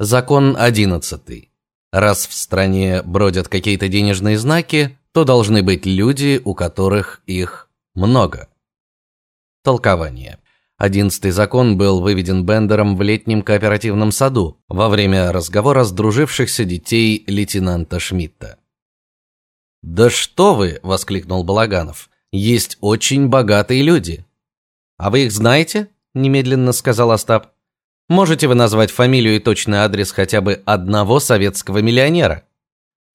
Закон одиннадцатый. Раз в стране бродят какие-то денежные знаки, то должны быть люди, у которых их много. Толкование. Одиннадцатый закон был выведен Бендером в летнем кооперативном саду во время разговора с дружившихся детей лейтенанта Шмидта. "Да что вы!" воскликнул Балаганов. "Есть очень богатые люди. А вы их знаете?" немедленно сказал Остап. "Можете вы назвать фамилию и точный адрес хотя бы одного советского миллионера?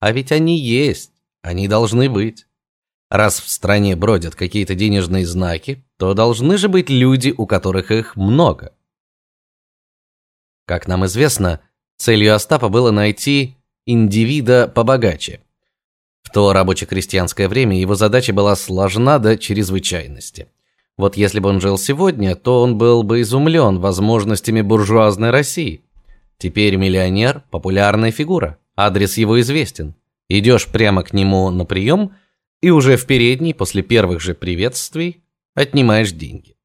А ведь они есть, они должны быть. Раз в стране бродят какие-то денежные знаки, то должны же быть люди, у которых их много. Как нам известно, целью Остапа было найти индивида побогаче. В то рабоче-крестьянское время его задача была сложна до чрезвычайности. Вот если бы он жил сегодня, то он был бы изумлен возможностями буржуазной России. Теперь миллионер популярная фигура, адрес его известен. Идешь прямо к нему на прием, и уже в передней после первых же приветствий отнимаешь деньги.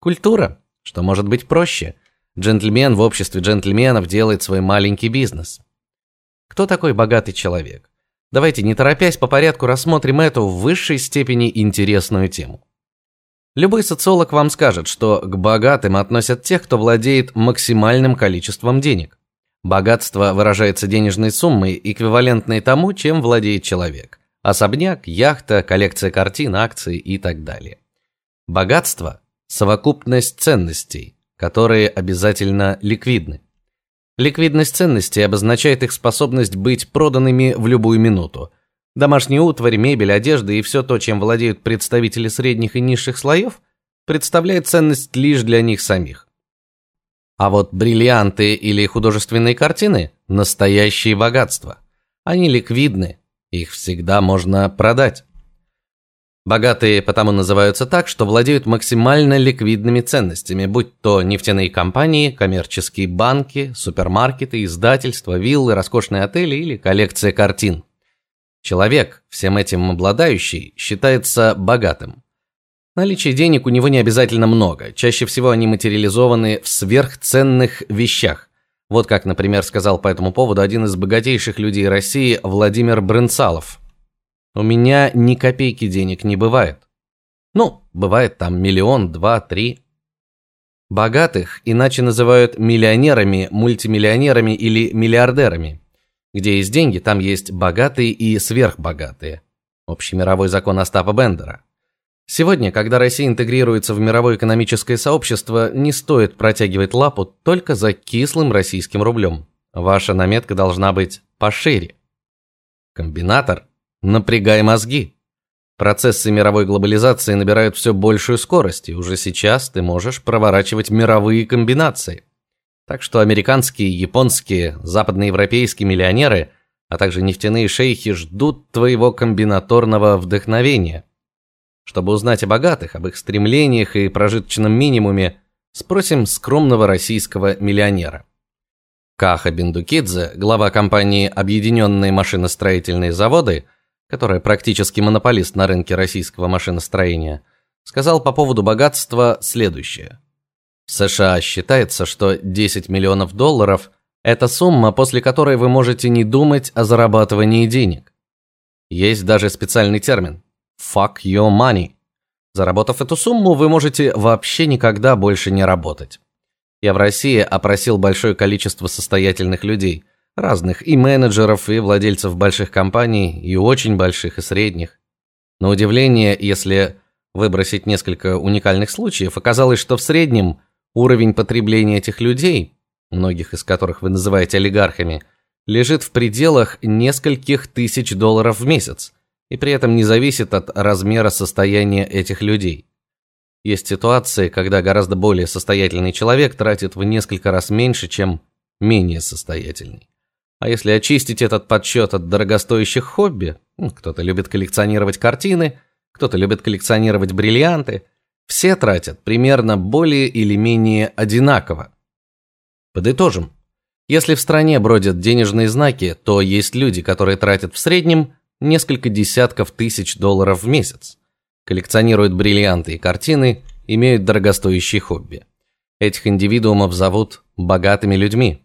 Культура, что может быть проще. Джентльмен в обществе джентльменов делает свой маленький бизнес. Кто такой богатый человек? Давайте, не торопясь, по порядку рассмотрим эту в высшей степени интересную тему. Любой социолог вам скажет, что к богатым относят тех, кто владеет максимальным количеством денег. Богатство выражается денежной суммой, эквивалентной тому, чем владеет человек. Особняк, яхта, коллекция картин, акций и так далее. Богатство совокупность ценностей, которые обязательно ликвидны. Ликвидность ценностей обозначает их способность быть проданными в любую минуту. Домашняя утварь, мебель, одежда и все то, чем владеют представители средних и низших слоев, представляет ценность лишь для них самих. А вот бриллианты или художественные картины настоящие богатства. Они ликвидны, их всегда можно продать. Богатые потому называются так, что владеют максимально ликвидными ценностями, будь то нефтяные компании, коммерческие банки, супермаркеты, издательства, виллы, роскошные отели или коллекция картин. Человек, всем этим обладающий, считается богатым. Наличие денег у него не обязательно много. Чаще всего они материализованы в сверхценных вещах. Вот как, например, сказал по этому поводу один из богатейших людей России Владимир Брынцалов. У меня ни копейки денег не бывает. Ну, бывает там миллион, два, три. Богатых иначе называют миллионерами, мультимиллионерами или миллиардерами. Где есть деньги, там есть богатые и сверхбогатые. Общемировой закон Остапа Бендера. Сегодня, когда Россия интегрируется в мировое экономическое сообщество, не стоит протягивать лапу только за кислым российским рублем. Ваша наметка должна быть пошире. Комбинатор Напрягай мозги. Процессы мировой глобализации набирают все большую скорость, и уже сейчас ты можешь проворачивать мировые комбинации. Так что американские, японские, западноевропейские миллионеры, а также нефтяные шейхи ждут твоего комбинаторного вдохновения. Чтобы узнать о богатых, об их стремлениях и прожиточном минимуме, спросим скромного российского миллионера. Каха Бендукидзе, глава компании Объединенные машиностроительные заводы, которая практически монополист на рынке российского машиностроения, сказал по поводу богатства следующее: США считается, что 10 миллионов долларов это сумма, после которой вы можете не думать о зарабатывании денег. Есть даже специальный термин fuck your money. Заработав эту сумму, вы можете вообще никогда больше не работать. Я в России опросил большое количество состоятельных людей разных и менеджеров, и владельцев больших компаний, и очень больших, и средних. На удивление, если выбросить несколько уникальных случаев, оказалось, что в среднем уровень потребления этих людей, многих из которых вы называете олигархами, лежит в пределах нескольких тысяч долларов в месяц, и при этом не зависит от размера состояния этих людей. Есть ситуации, когда гораздо более состоятельный человек тратит в несколько раз меньше, чем менее состоятельный. А если очистить этот подсчет от дорогостоящих хобби, кто-то любит коллекционировать картины, кто-то любит коллекционировать бриллианты, все тратят примерно более или менее одинаково. Подытожим. Если в стране бродят денежные знаки, то есть люди, которые тратят в среднем несколько десятков тысяч долларов в месяц, коллекционируют бриллианты и картины, имеют дорогостоящие хобби. Этих индивидуумов зовут богатыми людьми.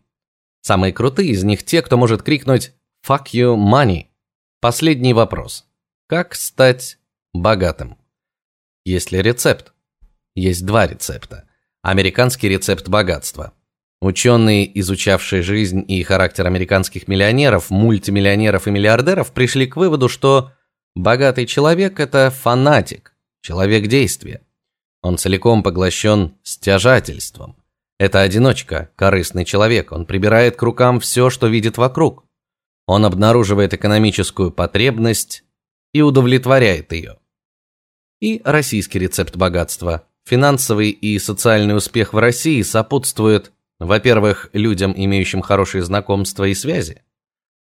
Самые крутые из них те, кто может крикнуть «Fuck you, money!». Последний вопрос. Как стать богатым? Есть ли рецепт? Есть два рецепта. Американский рецепт богатства. Ученые, изучавшие жизнь и характер американских миллионеров, мультимиллионеров и миллиардеров, пришли к выводу, что богатый человек это фанатик, человек действия. Он целиком поглощен стяжательством. Это одиночка, корыстный человек. Он прибирает к рукам все, что видит вокруг. Он обнаруживает экономическую потребность и удовлетворяет ее. И российский рецепт богатства. Финансовый и социальный успех в России сопутствует во-первых, людям, имеющим хорошие знакомства и связи.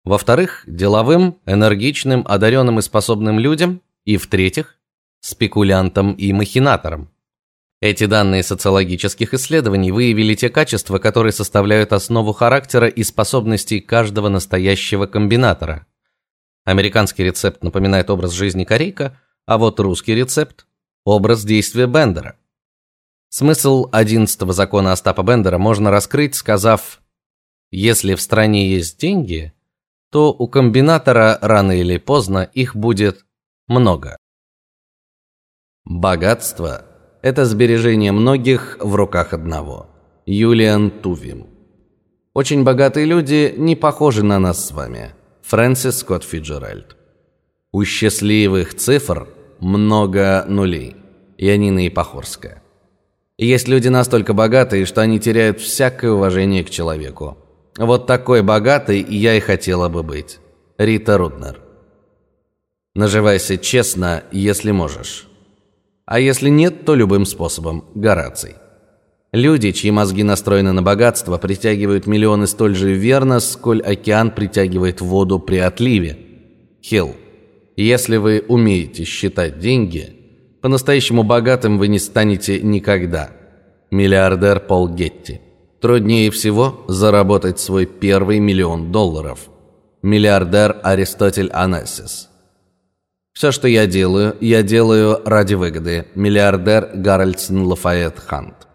Во-вторых, деловым, энергичным, одаренным и способным людям, и в-третьих, спекулянтам и махинаторам. Эти данные социологических исследований выявили те качества, которые составляют основу характера и способностей каждого настоящего комбинатора. Американский рецепт напоминает образ жизни Корейка, а вот русский рецепт образ действия Бендера. Смысл одиннадцатого закона Остапа Бендера можно раскрыть, сказав: если в стране есть деньги, то у комбинатора рано или поздно их будет много. Богатство это сбережение многих в руках одного. Юлиан Тувим. Очень богатые люди не похожи на нас с вами. Фрэнсис Скотт Фиджеральд. У счастливых цифр много нулей. Янина Ипохорская. Есть люди настолько богатые, что они теряют всякое уважение к человеку. Вот такой богатый я и хотела бы быть. Рита Руднер. Наживайся честно, если можешь. А если нет, то любым способом. Гораций. Люди, чьи мозги настроены на богатство, притягивают миллионы столь же верно, сколь океан притягивает воду при отливе. Хилл. Если вы умеете считать деньги, по-настоящему богатым вы не станете никогда. Миллиардер Пол Гетти. Труднее всего заработать свой первый миллион долларов. Миллиардер Аристотель Анасис. Все, что я делаю, я делаю ради выгоды. Миллиардер Гарольдсон Лафайет Хант.